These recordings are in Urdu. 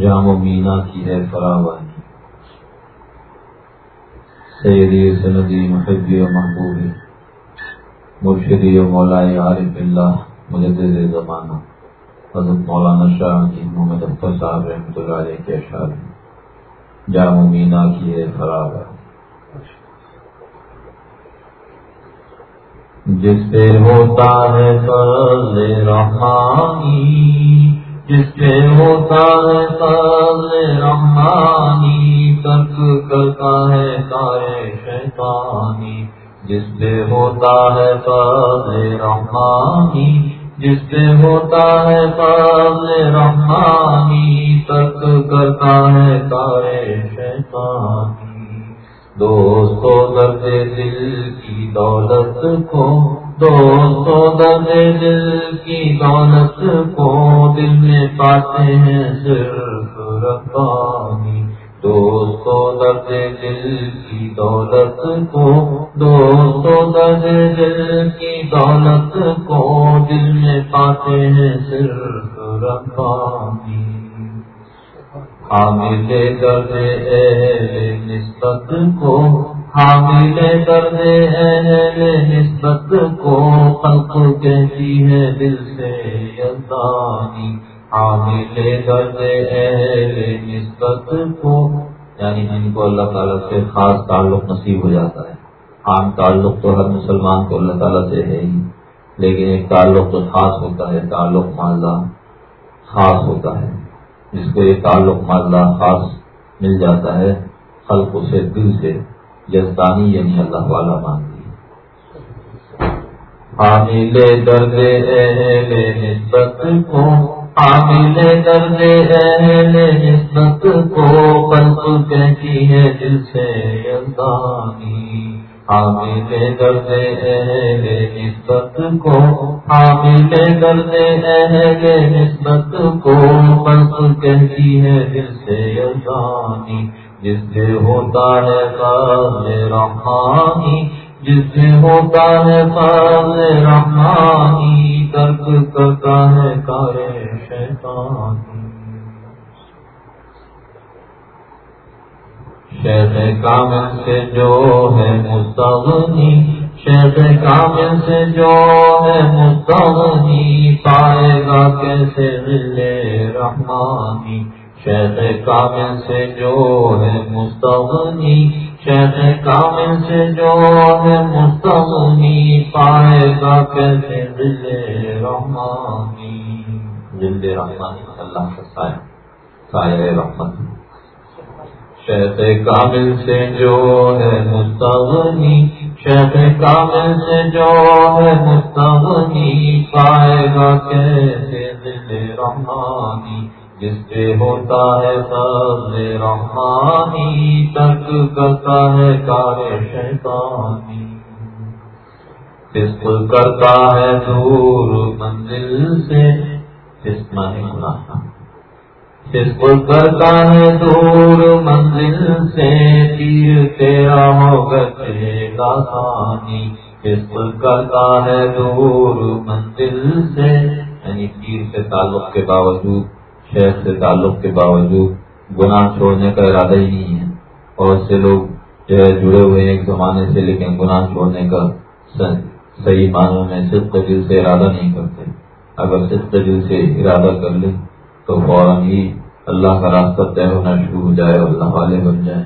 جام و مینا کی ہے فراوانی سیدی، سندی، محبی و محبوبی، مرشدی و مولائی عارف اللہ، مجدد زمانہ۔ حضرت مولانا شاہ جی محمد اختر صاحب رحمۃ اللہ علیہ کے اشعار جام و مینا کی ہے فراوانی جس پہ ہوتا ہے فضل رحمانی جس پہ ہوتا ہے فضل رحمانی، ترک کرتا ہے تارے شیطانی۔ جس پہ ہوتا ہے فضل رحمانی جس پہ ہوتا ہے فضل رحمانی، ترک کرتا ہے تارے شیطانی۔ دوستو، درد دل کی دولت کو دوستو درد دل کی دولت کو دل میں پاتے ہیں صرف ربانی۔ دوستو درد دل کی دولت کو دوستو درد دل کی دولت کو دل میں پاتے ہیں صرف ربانی۔ حامل درد اہل نسبت کو حامل درد اہل نسبت کو، خلق کہتی ہے دل سے یزدانی۔ حامل درد اہل نسبت کو۔ یعنی جن کو اللہ تعالیٰ سے خاص تعلق نصیب ہو جاتا ہے۔ عام تعلق تو ہر مسلمان کو اللہ تعالیٰ سے ہے ہی۔ لیکن ایک تعلق تو خاص ہوتا ہے، تعلق مالدہ خاص ہوتا ہے۔ جس کو یہ تعلق ماللہ خاص مل جاتا ہے، خلق اسے دل سے یزدانی یعنی اللہ والا مانتی۔ ہے حامل درد اہل نسبت کو حامل درد اہل نسبت کو خلق کہتی ہے دل سے یزدانی۔ حامل درد اہل نسبت کو حامل درد اہل نسبت کو بس کہتی ہے دل سے یزانی جس سے ہوتا ہے فضل رحمانی جس سے ہوتا ہے فضل رحمانی، ترک کرتا ہے کار شیطانی۔ شیخ کامل سے جو ہے مستغنی شیخ کامل سے جو ہے مستغنی، پائے گا کیسے دل رحمانی؟ شیخ کامل سے جو ہے مستغنی، شیخ کامل سے جو ہے مستغنی، پائے گا کیسے دل رحمانی؟ دل رحمانی، اللہ کا سایہ سایہ رحمت شیخ کامل سے جو ہے مستغنی، شیخ کامل سے جو ہے مستغنی، پائے گا کیسے دل رحمانی؟ جس پہ ہوتا ہے فضل رحمانی، تک کرتا ہے کار شیطانی۔ فسق کرتا ہے دور منزل سے۔ فسق مانی گناہ فسق کرتا ہے دور منزل سے۔ تیر تیرا ہو گئے لاسانی فسق کرتا ہے دور منزل سے۔ یعنی تیر سے تعلق کے باوجود شہر سے تعلق کے باوجود گناہ چھوڑنے کا ارادہ ہی نہیں ہے۔ اور سے لوگ جو ہے جڑے ہوئے ہیں ایک زمانے سے، لیکن گناہ چھوڑنے کا صحیح معنوں میں صرف دل سے ارادہ نہیں کرتے۔ اگر صرف دل سے ارادہ کر لیں تو فوراً ہی اللہ کا راستہ طے ہونا شروع ہو جائے اور اللہ والے بن جائیں۔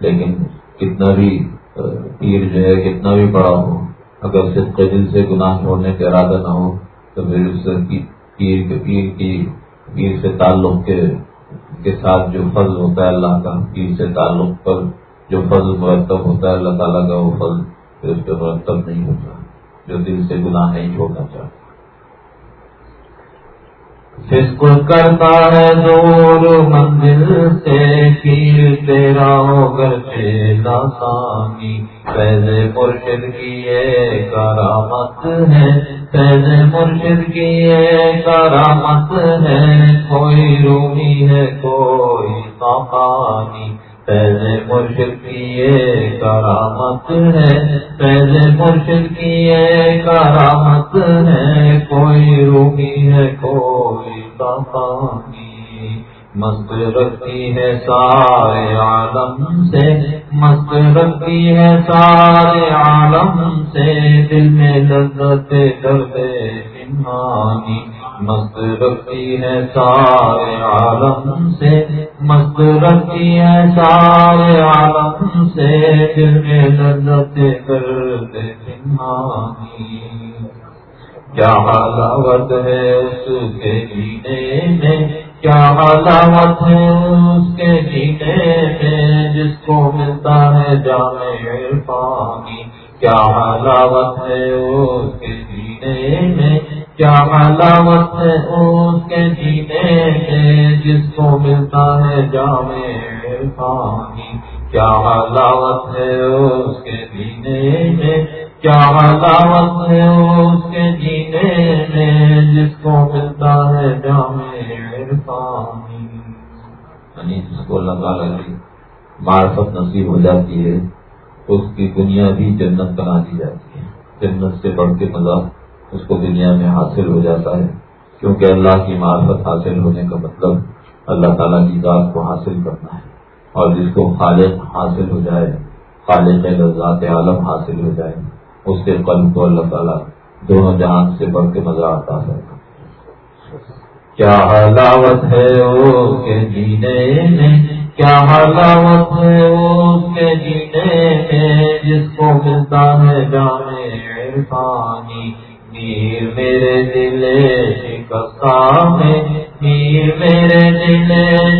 لیکن کتنا بھی پیر جو ہے، کتنا بھی بڑا ہو، اگر صرف دل سے گناہ چھوڑنے کا ارادہ نہ ہو تو پھر اس پیر کے، پیر کی پیر سے تعلق کے کے ساتھ جو فضل ہوتا ہے اللہ کا، پیر سے تعلق پر جو فضل مرتب ہوتا ہے اللہ تعالیٰ کا، وہ فضل پھر اس پہ مرتب نہیں ہوتا، جو دل سے گناہ نہیں چھوڑنا چاہتا۔ فسق کرتا ہے دور منزل سے پیر تیرا ہو کر لاسانی فیض مرشد کی یہ کرامت ہے۔ فیض مرشد کی یہ کرامت ہے، کوئی رومی ہے، کوئی ساخانی فیض مرشد کی یہ کرامت ہے فیض مرشد کی یہ کرامت ہے، کوئی رومی ہے، کوئی صفانی مست رکھتی ہے سارے عالم سے، مست رکھتی ہے سارے عالم سے، دل میں لذت درد انسانی مست رکھتی ہے سارے عالم سے، مست رکھتی ہے سارے عالم سے، دل میں لذت درد انسانی کیا حلاوت ہے اس کے جینے میں؟ کیا حلاوت ہے اس کے جینے میں جس کو ملتا ہے جانے پانی کیا حلاوت ہے اس کے جینے میں کیا حلاوت ہے اس کے جینے میں جس کو ملتا ہے جامع پانی کیا حلاوت ہے اس کے جینے میں کیا حلاوت ہے اس کے جینے میں جس کو ملتا ہے جامع یعنی جس کو اللہ تعالیٰ کی معرفت نصیب ہو جاتی ہے، اس کی دنیا بھی جنت بنا دی جاتی ہے۔ جنت سے بڑھ کے مزہ اس کو دنیا میں حاصل ہو جاتا ہے۔ کیونکہ اللہ کی معرفت حاصل ہونے کا مطلب اللہ تعالیٰ کی ذات کو حاصل کرنا ہے۔ اور جس کو خالق حاصل ہو جائے، خالق ذات عالم حاصل ہو جائے، اس کے قلب کو اللہ تعالیٰ دونوں جہان سے بڑھ کے مزہ آتا ہے۔ کیا حلاوت ہے اس کے جینے میں؟ کیا حلاوت ہے اس کے جینے میں؟ جس کو ملتا ہے جانے پانی میر میرے دل شکستہ میں، میر میرے دل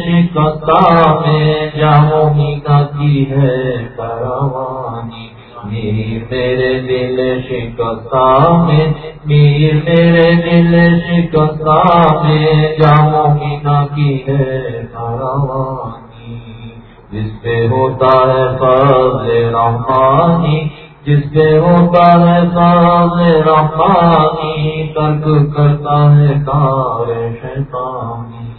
شکستہ میں جاموں میگا کی ہے کروانی میر میرے دل شکستہ میں میر میرے دل شکستہ میں جاموں مینا کی ہے کروانی جس پہ ہوتا ہے فضل رحمانی، جس پہ ہوتا ہے فضل رحمانی، ترک کرتا ہے کار شیطانی۔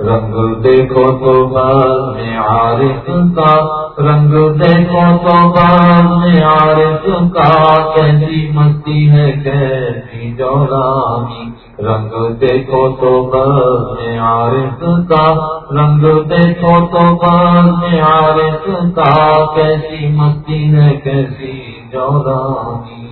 رنگ دیکھو تو بس میں عارف کا رنگ دیکھو تو بس میں عارف کا کیسی مستی ہے، کیسی جولانی رنگ دیکھو تو بس میں عارف کا رنگ دیکھو تو بس میں عارف کا کیسی مستی ہے، کیسی جولانی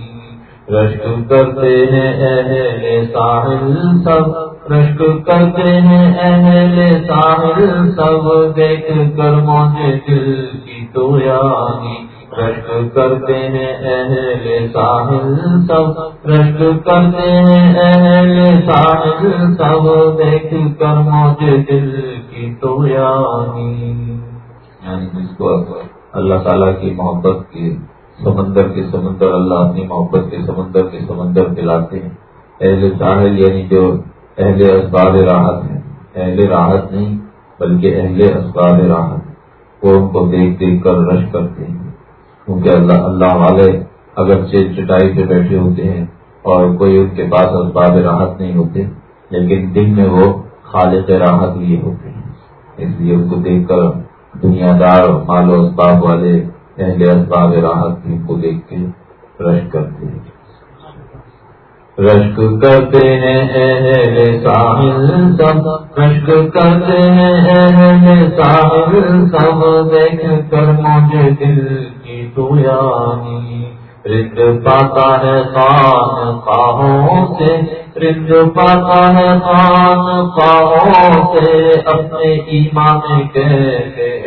رشک کرتے ہیں اہل ساحل سب رشک کرتے ہیں اہل ساحل سب، دیکھ کر مجھے دل کی تو یعنی۔ رشک کرتے ہیں اہل ساحل سب، رشک کرتے ہیں اہل ساحل سب، دیکھ کر مجھے دل کی تو یعنی۔ یعنی جس کو اللہ تعالیٰ کی محبت کی سمندر کے سمندر، اللہ اپنی محبت کے سمندر کے سمندر پلاتے ہیں۔ اہل ساحل یعنی جو اہل اسباب راحت ہیں۔ اہل راحت نہیں، بلکہ اہل اسباب راحت وہ ان کو دیکھ دیکھ کر رش کرتے ہیں۔ کیونکہ اللہ اللہ والے اگر چٹائی پہ بیٹھے ہوتے ہیں اور کوئی ان کے پاس اسباب راحت نہیں ہوتے، لیکن دن میں وہ خالق راحت لیے ہوتے ہیں۔ اس لیے ان کو دیکھ کر دنیا دار مال و اسباب والے اہل اسباب راحت ان کو دیکھ کے رش کرتے ہیں۔ رشک کرتے ہیں اہل ساحل سب۔ رشک کرتے ہیں اہل ساحل سب۔ دیکھ کر مجھے دل کی تو یعنی رد پاتا ہے خان خواہوں سے۔ رد پاتا ہے خان خواہوں سے۔ اپنے ایمان کے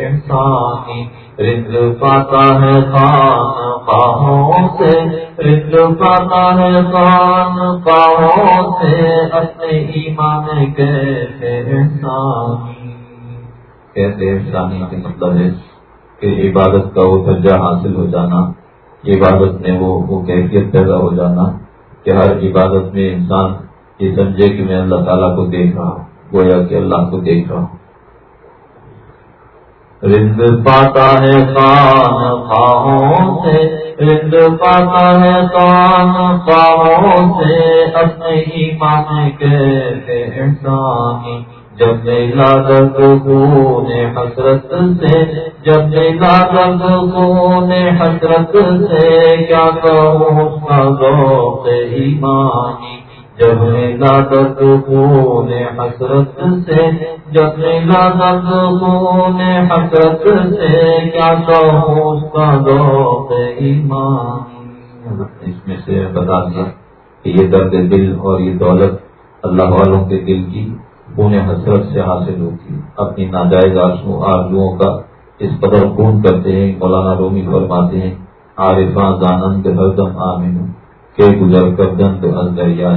انسانی رد پاتا ہے خان خواہوں سے رد پاتا ہے خان خواہوں سے۔ اپنے ایمان کیسے انسانی کیسے انسانی کا مطلب ہے؟ کہ عبادت کا وہ درجہ حاصل ہو جانا، عبادت میں وہ وہ کیفیت پیدا ہو جانا کہ ہر عبادت میں انسان یہ سمجھے کہ میں اللہ تعالیٰ کو دیکھ رہا ہوں گویا کہ اللہ کو دیکھ رہا۔ ہوں رند پاتا ہے کان خواہوں سے رند پاتا ہے کان خواہوں سے اپنے ہی مانے کے انسانی جب میلا درد خون حسرت سے جب میلا درد خون حسرت سے کیا کہوں اس کا ذوق ایمانی جب ملا خون حسرت سے جب ملا خون حسرت سے، کیا کہوں اس کا ذوق ایمان؟ اس میں سے بتا دیا کہ یہ درد دل اور یہ دولت اللہ والوں کے دل کی خون حسرت سے حاصل ہوتی اپنی ناجائز آرزوؤں کا اس قدر خون کرتے ہیں، مولانا رومی فرماتے ہیں عارفاں زانند ہر دم آمین۔ کے گزر کر دند از دریا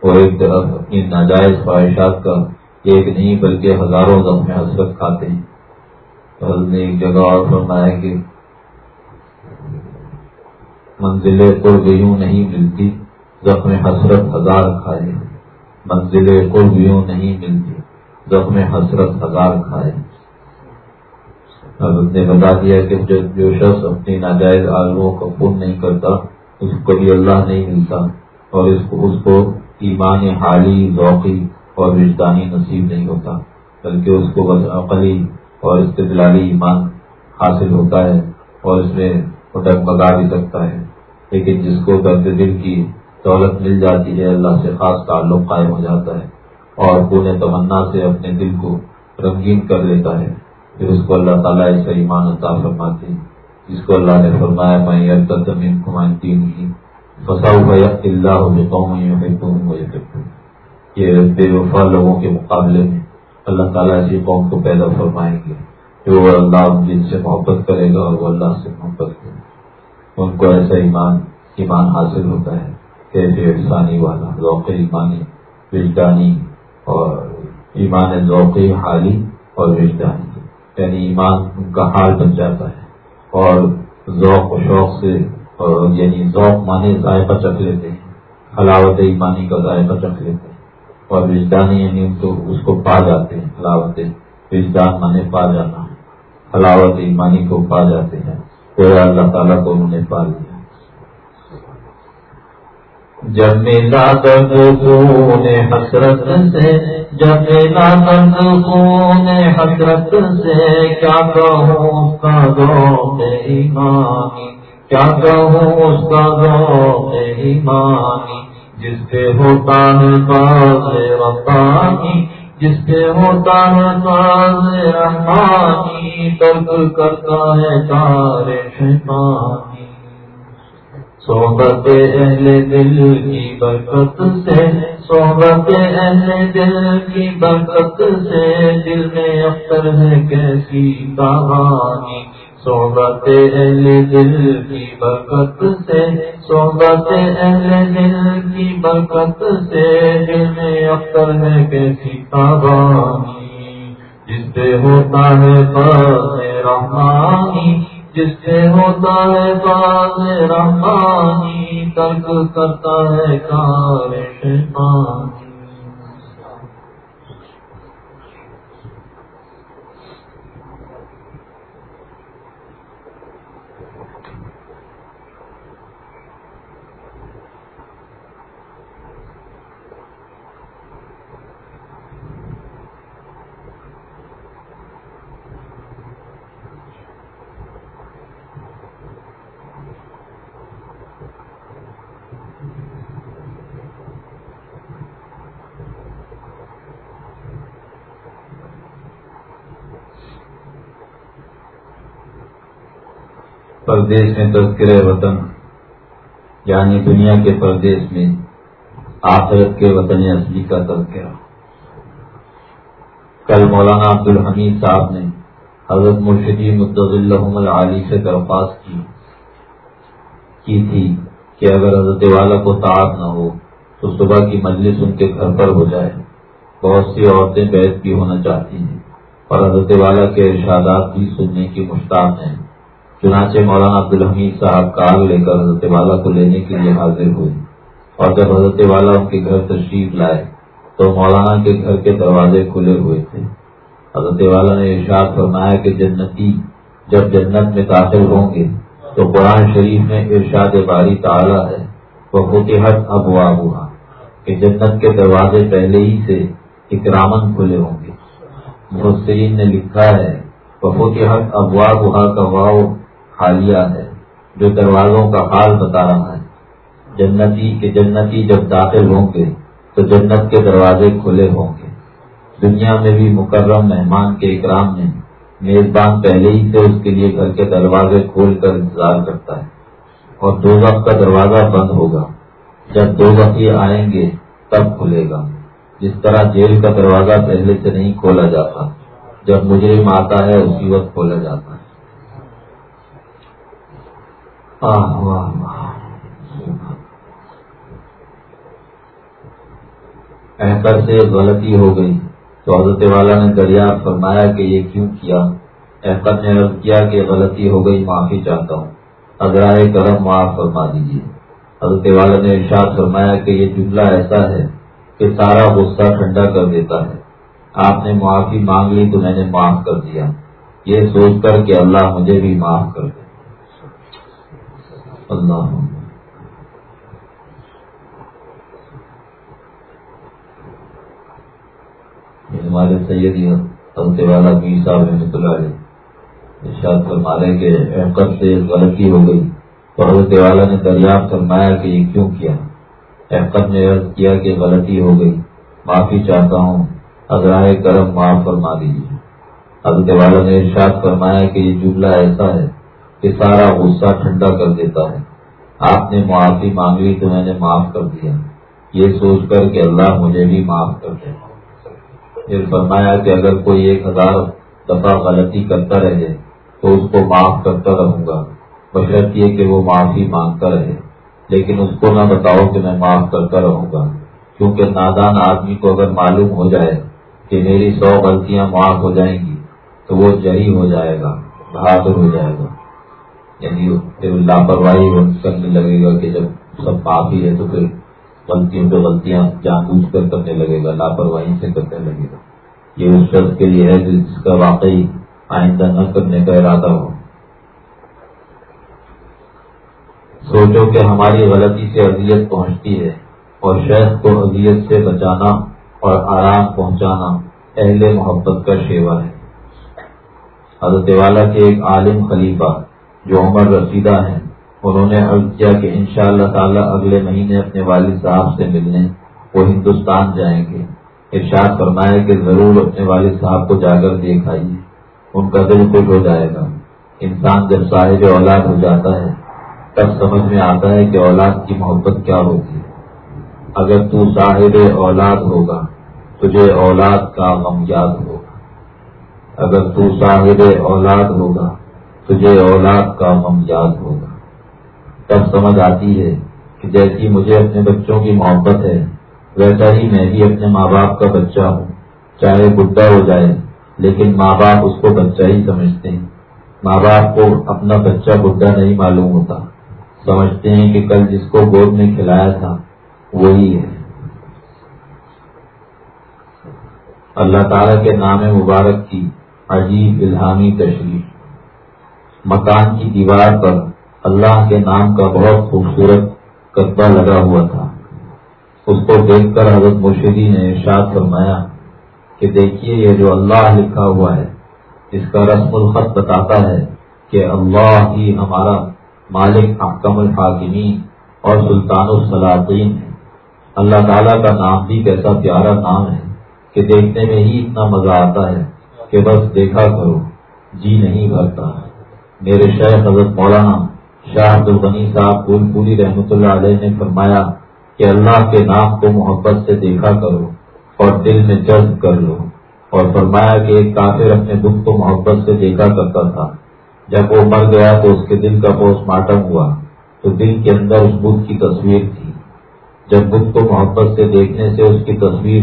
اور ایک طرف اپنی ناجائز خواہشات کا ایک نہیں بلکہ ہزاروں زخم حسرت کھاتے ہیں۔ نے ایک جگہ اور فرمایا کہ منزلیں قرب یوں نہیں ملتی، زخم حسرت ہزار کھائے۔ منزلیں قرب یوں نہیں ملتی، زخم حسرت ہزار کھائے۔ اب نے بتا دیا کہ جو شخص اپنی ناجائز آلوؤں کا پن نہیں کرتا اس کو بھی اللہ نہیں ملتا اور اس کو اس کو ایمان حالی، ذوقی اور وجدانی نصیب نہیں ہوتا، بلکہ اس کو بس عقلی اور استدلالی ایمان حاصل ہوتا ہے اور اس میں ڈگمگا بھی سکتا ہے۔ لیکن جس کو درد دل کی دولت مل جاتی ہے، اللہ سے خاص تعلق قائم ہو جاتا ہے اور پورے تمنا سے اپنے دل کو رنگین کر لیتا ہے، پھر اس کو اللہ تعالیٰ ایسا ایمان عطا فرماتے ہیں۔ جس کو اللہ نے فرمایا میں اللہ ہو یہ بے وفا لوگوں کے مقابلے میں اللہ تعالیٰ ایسی قوم کو پیدا فرمائیں گے جو اللہ جن سے محبت کرے گا اور وہ اللہ سے محبت کرے گا۔ ان کو ایسا ایمان ایمان حاصل ہوتا ہے کیسے احسانی والا، ذوق ایمانی، وجدانی اور ایمان ذوقی حالی اور وجدانی یعنی ایمان ان کا حال بن جاتا ہے۔ اور ذوق و شوق سے یعنی ذوق مانے ذائقہ چکھ لیتے ہیں، حلاوت ایمانی کا ذائقہ چکھ لیتے ہیں۔ اور وجدانی یعنی تو اس کو پا جاتے ہیں، حلاوت وجدان مانے پا جانا۔ حلاوت ایمانی کو پا جاتے ہیں۔ پھر اللہ تعالیٰ کو انہوں نے پا لیا۔ جب میلا درد خون حسرت سے جب میلا درد خون حسرت سے، کیا کہوں اس کا ذوق ایمانی؟ کیا کہوں اس کا ذوق ایمانی؟ جس پہ ہوتا ہے باز ربانی، جس پہ ہوتا ہے باز رحمانی، ترک کرتا ہے تار شیطانی صحبت اہل دل کی برکت سے، صحبت اہل دل کی برکت سے، دل میں اختر ہے کیسی کہانی صحبت اہل دل کی برکت سے، صحبت اہل دل کی برکت سے، دل میں اختر ہے کیسی کہانی جس پہ ہوتا ہے بس رحمانی جس سے ہوتا ہے باز رحمانی ترک کرتا ہے کار شیطانی۔ پردیش میں تذکر وطن یعنی دنیا کے پردیش میں آخرت کے وطن اصلی کا تذکرہ۔ کل مولانا عبد الحمید صاحب نے حضرت مرشدی مدض علی سے درخواست کی تھی کہ اگر حضرت والا کو تعداد نہ ہو تو صبح کی مجلس ان کے گھر پر ہو جائے۔ بہت سی عورتیں بیت بھی ہونا چاہتی ہیں اور حضرت والا کے ارشادات بھی سننے کی مشتاق ہیں۔ چنانچہ مولانا عبدالحمید صاحب کار لے کر حضرت والا کو لینے کے لیے حاضر ہوئے اور جب حضرت والا ان کے گھر تشریف لائے تو مولانا کے گھر کے دروازے کھلے ہوئے تھے۔ حضرت والا نے ارشاد فرمایا کہ جنتی جب جنت میں داخل ہوں گے تو قرآن شریف میں ارشاد باری تعالی ہے۔ وہ فتحت ابوا ہوا کہ جنت کے دروازے پہلے ہی سے اکرامن کھلے ہوں گے۔ محسرین نے لکھا ہے وہ فتحت ابوا گہا کا واؤ حالیہ ہے، جو دروازوں کا حال بتا رہا ہے۔ جنتی کے جنتی جب داخل ہوں گے، تو جنت کے دروازے کھلے ہوں گے۔ دنیا میں بھی مکرم مہمان کے اکرام میں میزبان پہلے ہی سے اس کے لیے گھر کے دروازے کھول کر انتظار کرتا ہے۔ اور دو وقت کا دروازہ بند ہوگا۔ جب دو وقت یہ آئیں گے، تب کھلے گا۔ جس طرح جیل کا دروازہ پہلے سے نہیں کھولا جاتا، جب مجرم آتا ہے، اسی وقت کھولا جاتا ہے۔ احکر سے غلطی ہو گئی تو حضرت والا نے دریافت فرمایا کہ یہ کیوں کیا احکر نے عرض کیا کہ غلطی ہو گئی معافی چاہتا ہوں اگرائے کرم معاف فرما دیجیے حضرت والا نے ارشاد فرمایا کہ یہ جملہ ایسا ہے کہ سارا غصہ ٹھنڈا کر دیتا ہے آپ نے معافی مانگ لی تو میں نے معاف کر دیا یہ سوچ کر کہ اللہ مجھے بھی معاف کر دے اللہ ہمارے سید حضرت والا پیر صاحب رحمۃ اللہ علیہ ارشاد فرما رہے کہ سے غلطی ہو گئی۔ تو حضرت والا نے دریافت فرمایا کہ یہ کیوں کیا؟ احکت نے عرض کیا کہ غلطی ہو گئی۔ معافی چاہتا ہوں۔ اگر کرم معاف فرما دیجیے۔ حضرت والا نے ارشاد فرمایا کہ یہ جملہ ایسا ہے کہ سارا غصہ ٹھنڈا کر دیتا ہے آپ نے معافی مانگ لی تو میں نے معاف کر دیا۔ یہ سوچ کر کہ اللہ مجھے بھی معاف کر دے۔ پھر فرمایا کہ اگر کوئی ایک ہزار دفعہ غلطی کرتا رہے تو اس کو معاف کرتا رہوں گا۔ بشرط یہ کہ وہ معافی مانگتا رہے۔ لیکن اس کو نہ بتاؤ کہ میں معاف کرتا رہوں گا۔ کیونکہ نادان آدمی کو اگر معلوم ہو جائے کہ میری سو غلطیاں معاف ہو جائیں گی تو وہ جری ہو جائے گا، بہادر ہو جائے گا۔ یعنی پھر لاپرواہی کرنے لگے گا کہ جب سب معافی ہے تو پھر غلطیوں پہ غلطیاں جان بوجھ کر کرنے لگے گا، لاپرواہی سے کرنے لگے گا۔ یہ اس شخص کے لیے ہے جس کا واقعی آئندہ نہ کرنے کا ارادہ ہو۔ سوچو کہ ہماری غلطی سے اذیت پہنچتی ہے اور شہد کو اذیت سے بچانا اور آرام پہنچانا اہل محبت کا شیوا ہے۔ حضرت والا کے ایک عالم خلیفہ جو عمر رسیدہ ہیں، انہوں نے عرض کیا کہ ان شاء اللہ تعالیٰ اگلے مہینے اپنے والد صاحب سے ملنے، وہ ہندوستان جائیں گے۔ ارشاد فرمایا کہ ضرور اپنے والد صاحب کو جا کر دیکھ آئیے ان کا دل خوش ہو جائے گا۔ انسان جب صاحب اولاد ہو جاتا ہے، تب سمجھ میں آتا ہے کہ اولاد کی محبت کیا ہوتی ہے۔ اگر تو صاحب اولاد ہوگا، تجھے اولاد کا غم یاد ہوگا۔ اگر تو صاحب اولاد ہوگا تجھے اولاد کا غم یاد ہوگا۔ تب سمجھ آتی ہے کہ جیسی مجھے اپنے بچوں کی محبت ہے، ویسا ہی میں بھی اپنے ماں باپ کا بچہ ہوں۔ چاہے بڈھا ہو جائے، لیکن ماں باپ اس کو بچہ ہی سمجھتے ہیں۔ ماں باپ کو اپنا بچہ بڈھا نہیں معلوم ہوتا۔ سمجھتے ہیں کہ کل جس کو گود میں کھلایا تھا، وہی ہے۔ اللہ تعالی کے نام مبارک کی عجیب الہامی تشریف مکان کی دیوار پر اللہ کے نام کا بہت خوبصورت کتبہ لگا ہوا تھا۔ اس کو دیکھ کر حضرت مرشدی نے ارشاد فرمایا کہ دیکھیے یہ جو اللہ لکھا ہوا ہے، اس کا رسم الخط بتاتا ہے کہ اللہ ہی ہمارا مالک، احکم الحاکمین اور سلطان السلاطین ہے۔ اللہ تعالیٰ کا نام بھی کیسا پیارا نام ہے کہ دیکھنے میں ہی اتنا مزہ آتا ہے کہ بس دیکھا کرو جی نہیں بھرتا۔ میرے شیخ حضرت مولانا شاہ عبد الغنی صاحب پور پوری رحمۃ اللہ علیہ نے فرمایا کہ اللہ کے نام کو محبت سے دیکھا کرو اور دل میں جذب کر لو۔ اور فرمایا کہ ایک کافر اپنے دکھ کو محبت سے دیکھا کرتا تھا۔ جب وہ مر گیا تو اس کے دل کا پوسٹ مارٹم ہوا۔ تو دل کے اندر اس بدھ کی تصویر تھی۔ جب بدھ کو محبت سے دیکھنے سے اس کی تصویر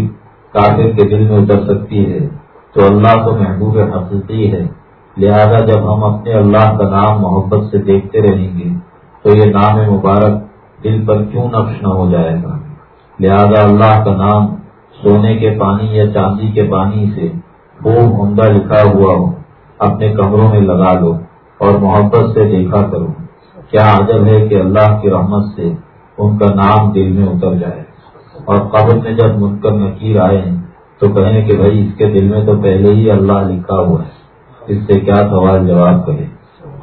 کافر کے دل میں اتر سکتی ہے، تو اللہ تو محبوب حقیقی ہے۔ لہذا جب ہم اپنے اللہ کا نام محبت سے دیکھتے رہیں گے، تو یہ نام مبارک دل پر کیوں نقش نہ ہو جائے گا؟ لہذا اللہ کا نام سونے کے پانی یا چاندی کے پانی سے خوب عمدہ لکھا ہوا ہو، اپنے کمروں میں لگا لو اور محبت سے دیکھا کرو۔ کیا عجب ہے کہ اللہ کی رحمت سے ان کا نام دل میں اتر جائے۔ اور قبر میں جب منکر نکیر آئے، تو کہیں کہ بھائی اس کے دل میں تو پہلے ہی اللہ لکھا ہوا ہے۔ اس سے کیا سوال جواب کرے؟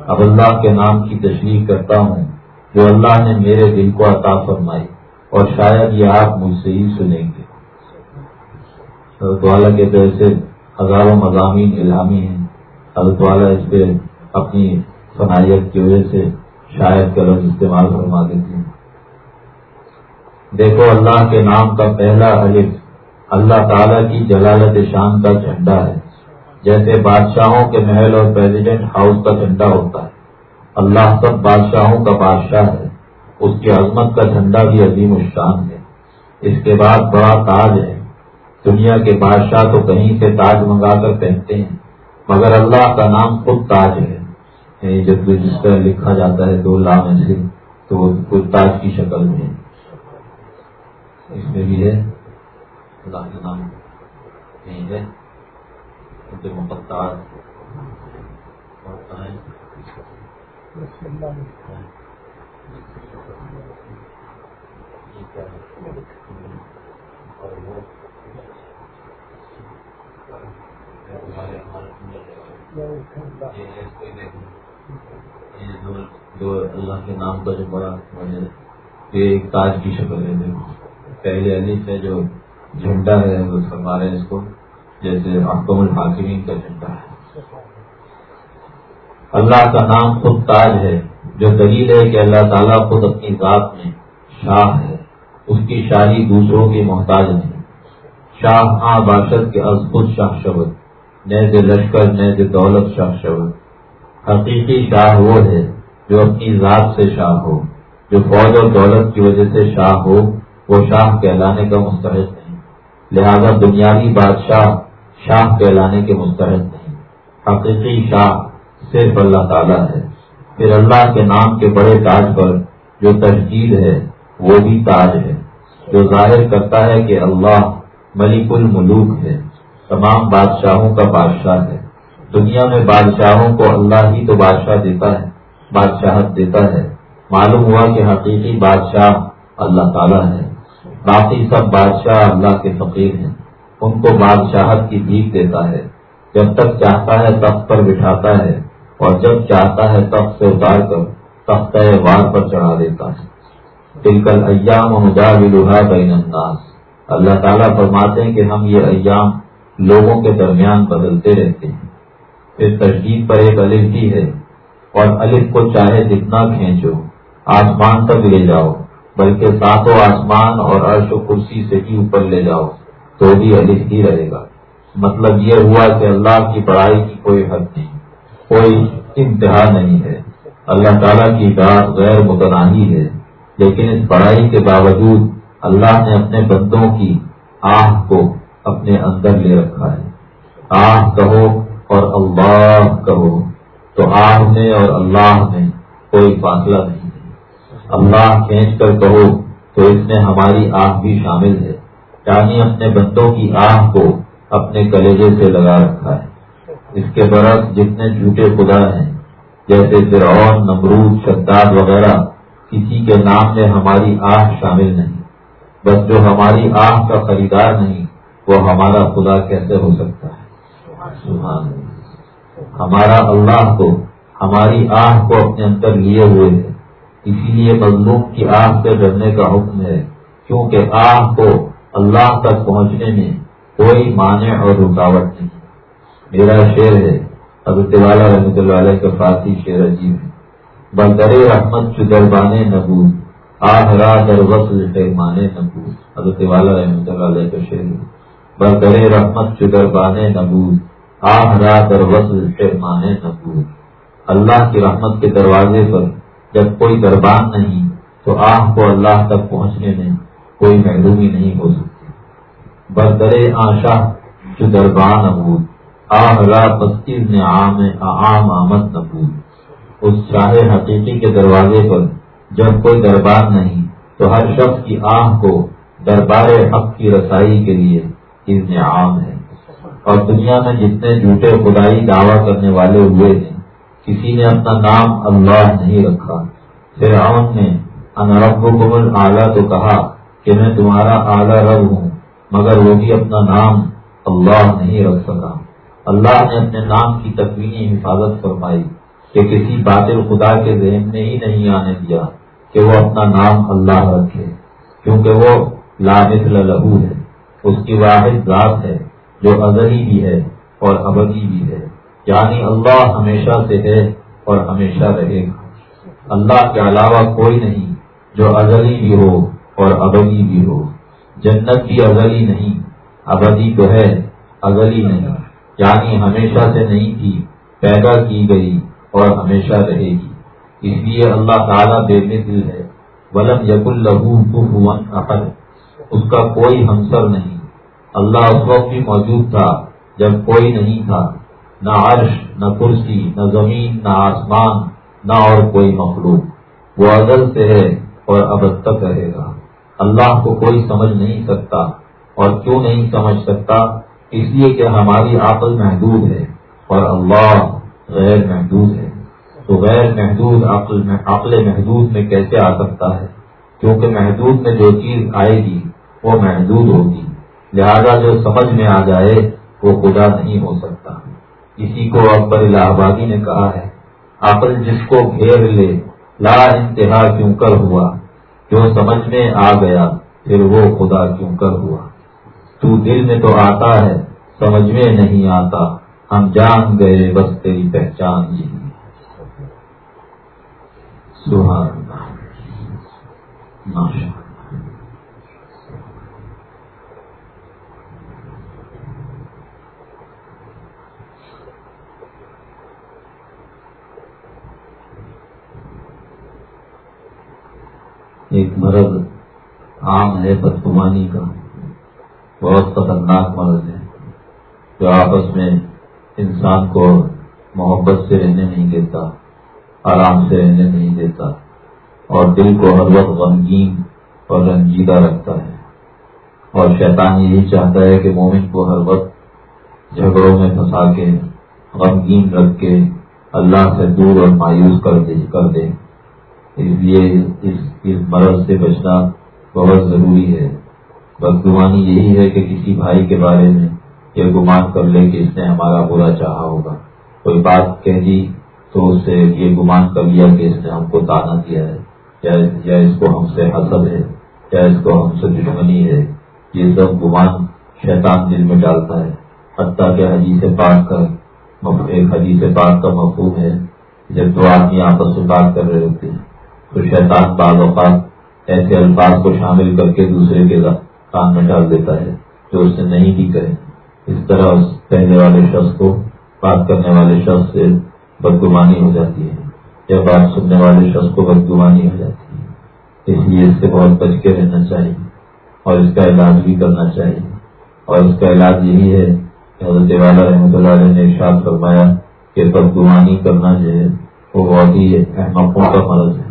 اب اللہ کے نام کی تشریح کرتا ہوں جو اللہ نے میرے دل کو عطا فرمائی اور شاید یہ آپ مجھ سے ہی سنیں گے۔ حضرت والا کے ایسے ہزاروں مضامین الہامی ہیں۔ حضرت والا اس پہ اپنی صلاحیت کی وجہ سے شاید کا لفظ استعمال فرما دیتے ہیں۔ دیکھو، اللہ کے نام کا پہلا الف اللہ تعالیٰ کی جلالت شان کا جھنڈا ہے۔ جیسے بادشاہوں کے محل اور پریزیڈنٹ ہاؤس کا جھنڈا ہوتا ہے۔ اللہ سب بادشاہوں کا بادشاہ ہے۔ اس کی عظمت کا جھنڈا بھی عظیم الشان ہے۔ اس کے بعد بڑا تاج ہے۔ دنیا کے بادشاہ تو کہیں سے تاج منگا کر پہنتے ہیں، مگر اللہ کا نام خود تاج ہے۔ یعنی جب جس طرح لکھا جاتا ہے دو لام سے تو وہ خود تاج کی شکل میں اس میں بھی ہے۔ اللہ کا نام نہیں ہے۔ مقدار جو اللہ کے نام کا جو بڑا یہ ایک تاج کی شکل ہے پہلے علی سے جو جھنڈا ہے، وہ سرمارے اس کو۔ جیسے محکم الحاکمین کا جھنڈا ہے۔ اللہ کا نام خود تاج ہے۔ جو دلیل ہے کہ اللہ تعالیٰ خود اپنی ذات میں شاہ ہے، اس کی شاہی دوسروں کی محتاج نہیں۔ شاہ آ باشد کے از خود شاہ شبد نیز لشکر نیز دولت شاہ شبد۔ حقیقی شاہ وہ ہے جو اپنی ذات سے شاہ ہو، جو فوج اور دولت کی وجہ سے شاہ ہو، وہ شاہ کہلانے کا مستحق نہیں۔ لہذا دنیاوی بادشاہ شاہ کہلانے کے مستحق نہیں۔ حقیقی شاہ صرف اللہ تعالیٰ ہے۔ پھر اللہ کے نام کے بڑے تاج پر جو تجدید ہے، وہ بھی تاج ہے۔ جو ظاہر کرتا ہے کہ اللہ ملک الملوک ہے۔ تمام بادشاہوں کا بادشاہ ہے۔ دنیا میں بادشاہوں کو اللہ ہی تو بادشاہ دیتا ہے، بادشاہت دیتا ہے۔ معلوم ہوا کہ حقیقی بادشاہ اللہ تعالیٰ ہے۔ باقی سب بادشاہ اللہ کے فقیر ہیں۔ ان کو بادشاہت کی بھیک دیتا ہے۔ جب تک چاہتا ہے تخت پر بٹھاتا ہے، اور جب چاہتا ہے تخت سے اتار کر تخت وار پر چڑھا دیتا ہے۔ بالکل ایام لوہا بین انداز اللہ تعالیٰ فرماتے ہیں کہ ہم یہ ایام لوگوں کے درمیان بدلتے رہتے ہیں۔ پھر تجدید پر ایک الف بھی ہے۔ اور الف کو چاہے جتنا کھینچو، آسمان تک لے جاؤ، بلکہ ساتوں آسمان اور عرش و کرسی سے بھی اوپر لے جاؤ۔ تو بھی الف ہی رہے گا۔ مطلب یہ ہوا کہ اللہ کی پڑھائی کی کوئی حد نہیں، کوئی انتہا نہیں ہے۔ اللہ تعالیٰ کی بات غیر متناہی ہے، لیکن اس پڑھائی کے باوجود اللہ نے اپنے بندوں کی آہ کو اپنے اندر لے رکھا ہے۔ آہ کہو اور اللہ کہو، تو آہ میں اور اللہ میں کوئی فاصلہ نہیں اللہ کھینچ کر کہو تو اس میں ہماری آہ بھی شامل ہے۔ یعنی اپنے بندوں کی آہ کو اپنے کلیجے سے لگا رکھا ہے۔ اس کے برعکس جتنے جھوٹے خدا ہیں، جیسے فرعون، نمرود، شداد وغیرہ، کسی کے نام میں ہماری آہ شامل نہیں۔ بس جو ہماری آہ کا خریدار نہیں، وہ ہمارا خدا کیسے ہو سکتا ہے؟ سبحان ہمارا اللہ کو، ہماری آہ کو اپنے اندر لیے ہوئے ہیں اسی لیے مظلوم کی آہ سے ڈرنے کا حکم ہے، کیونکہ آہ کو اللہ تک پہنچنے میں کوئی معنی اور رکاوٹ نہیں۔ میرا شعر ہے حضرت والا رحمۃ اللہ علیہ کا فارسی شعر عجیب ہے۔ بندر رحمت چدربان نبود آہ را در وصل مانے نبود حضرت والا رحمۃ اللہ علیہ کا شعر ہے۔ بندر رحمت چدربان نبود آہ را در وصل مانے نبود اللہ کی رحمت کے دروازے پر جب کوئی دربان نہیں، تو آہ کو اللہ تک پہنچنے میں کوئی محرومی نہیں ہو سکتی۔ بردرے آشا جو دربان ابود آہ را نے عام عام آمد نبود اس شاہ حقیقی کے دروازے پر جب کوئی دربار نہیں، تو ہر شخص کی آہ کو دربار حق کی رسائی کے لیے اذن عام ہے۔ اور دنیا میں جتنے جھوٹے خدائی دعویٰ کرنے والے ہوئے ہیں، کسی نے اپنا نام اللہ نہیں رکھا۔ پھر نے انرب قبل اعلیٰ تو کہا کہ میں تمہارا اعلیٰ رب ہوں، مگر وہ بھی اپنا نام اللہ نہیں رکھ سکا۔ اللہ نے اپنے نام کی تکوینی حفاظت فرمائی کہ کسی باطل خدا کے ذہن میں ہی نہیں آنے دیا کہ وہ اپنا نام اللہ رکھے، کیونکہ وہ لامثل لہو ہے۔ اس کی واحد ذات ہے جو ازلی بھی ہے اور ابدی بھی ہے۔ یعنی اللہ ہمیشہ سے ہے اور ہمیشہ رہے گا۔ اللہ کے علاوہ کوئی نہیں جو ازلی بھی ہو اور ابدی بھی ہو۔ جنت بھی ازلی نہیں، ابدی تو ہے ازلی نہیں۔ یعنی ہمیشہ سے نہیں تھی، پیدا کی گئی اور ہمیشہ رہے گی۔ اس لیے اللہ تعالیٰ بے مثل ہے۔ ولم یق الہو اخر اس کا کوئی ہمسر نہیں۔ اللہ اس وقت بھی موجود تھا جب کوئی نہیں تھا۔ نہ عرش، نہ کرسی، نہ زمین، نہ آسمان، نہ اور کوئی مخلوق۔ وہ ازل سے ہے اور اب تک رہے گا۔ اللہ کو کوئی سمجھ نہیں سکتا اور کیوں نہیں سمجھ سکتا؟ اس لیے کہ ہماری عقل محدود ہے اور اللہ غیر محدود ہے۔ تو غیر محدود عقل عقل محدود میں کیسے آ سکتا ہے؟ کیونکہ محدود میں جو چیز آئے گی، وہ محدود ہوگی۔ لہذا جو سمجھ میں آ جائے، وہ خدا نہیں ہو سکتا۔ اسی کو اکبر الہ آبادی نے کہا ہے۔ عقل جس کو گھیر لے، لا انتہا کیوں کر ہوا؟ جو سمجھ میں آ گیا، پھر وہ خدا کیوں کر ہوا؟ تو دل میں تو آتا ہے، سمجھ میں نہیں آتا۔ ہم جان گئے، بس تیری پہچان جی سبحان اللہ۔ ایک مرض عام ہے، بدگمانی کا۔ بہت خطرناک مرض ہے جو آپس میں انسان کو محبت سے رہنے نہیں دیتا، آرام سے رہنے نہیں دیتا اور دل کو ہر وقت غمگین اور رنجیدہ رکھتا ہے۔ اور شیطان یہی چاہتا ہے کہ مومن کو ہر وقت جھگڑوں میں پھنسا کے، غمگین رکھ کے اللہ سے دور اور مایوس کر دے کر دے۔ اس لیے اس اس مرض سے بچنا بہت ضروری ہے۔ بدگمانی یہی ہے کہ کسی بھائی کے بارے میں یہ گمان کر لے کہ اس نے ہمارا برا چاہا ہوگا۔ کوئی بات کہہ دی تو اس سے یہ گمان کر لیا کہ اس نے ہم کو تانا دیا ہے، یا اس کو ہم سے حسد ہے، یا اس کو ہم سے دشمنی ہے۔ یہ سب گمان شیطان دل میں ڈالتا ہے۔ حتیٰ کہ حدیث پاک کا ایک حدیث پاک کا مفہوم ہے، جب دو آدمی آپس سے بات کر رہے ہوتے ہیں۔ تو شیطان بعض اوقات ایسے الفاظ کو شامل کر کے دوسرے کے کان میں ڈال دیتا ہے جو اس سے نہیں بھی کرے اس طرح اس پہلے والے شخص کو بات کرنے والے شخص سے بدگمانی ہو جاتی ہے۔ یا بات سننے والے شخص کو بدگمانی ہو جاتی ہے۔ اس لیے اس سے بہت بچ کے رہنا چاہیے اور اس کا علاج بھی کرنا چاہیے۔ اور اس کا علاج یہی ہے کہ حضرت والا رحمۃ اللہ علیہ نے ارشاد فرمایا کہ بدگمانی کرنا جو ہے وہ بہت ہی احمقوں کا مرض ہے۔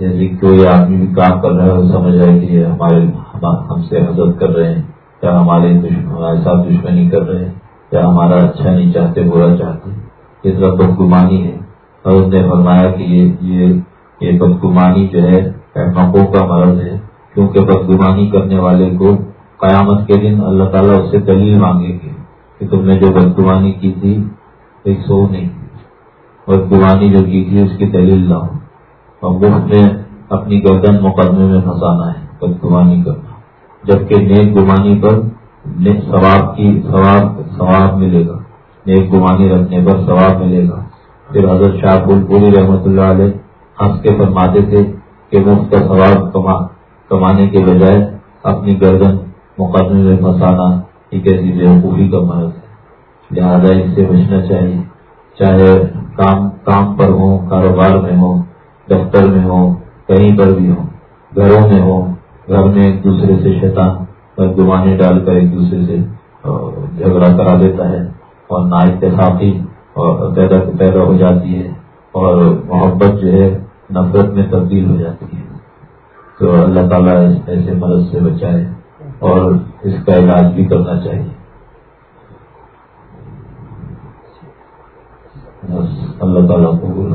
یعنی جیسے کوئی آدمی بھی کام کر رہا ہے، وہ سمجھ رہا ہے کہ یہ ہمارے ہم سے حضرت کر رہے ہیں، یا ہمارے ہمارے ساتھ دشمنی کر رہے ہیں، یا ہمارا اچھا نہیں چاہتے، برا چاہتے یہ سب بدگمانی ہے۔ اور اس نے فرمایا کہ یہ یہ بدگمانی جو ہے احمقوں کا مرض ہے۔ کیونکہ بدگمانی کرنے والے کو قیامت کے دن اللہ تعالیٰ اس سے دلیل مانگے گے کہ تم نے جو بدگمانی کی تھی، ایک سو نہیں بدگمانی جو کی تھی، اس کی دلیل نہ ہو۔ اور مفت میں اپنی گردن مقدمے میں پھنسانا ہے، بدگمانی کرنا۔ جبکہ نیک گمانی پر ثواب کی ثواب ثواب ملے گا۔ نیک گمانی رکھنے پر ثواب ملے گا۔ پھر حضرت شاہ پور پوری رحمۃ اللہ علیہ ہنس کے فرماتے تھے کہ مفت کا ثواب کما، کمانے کے بجائے اپنی گردن مقدمے میں پھنسانا ایک ایسی بےوقوفی کا مرض ہے۔ لہٰذا اس سے بچنا چاہیے۔ چاہے کام کام پر ہو کاروبار میں ہو دفتر میں ہو کہیں پر بھی ہو گھروں میں ہو گھر میں ایک دوسرے سے شیطان گمانے ڈال کر ایک دوسرے سے جھگڑا کرا دیتا ہے اور نا اتفاقی اور پیدا پیدا ہو جاتی ہے اور محبت جو ہے نفرت میں تبدیل ہو جاتی ہے۔ تو اللہ تعالیٰ ایسے مرض سے بچائے اور اس کا علاج بھی کرنا چاہیے۔ اللہ تعالیٰ کو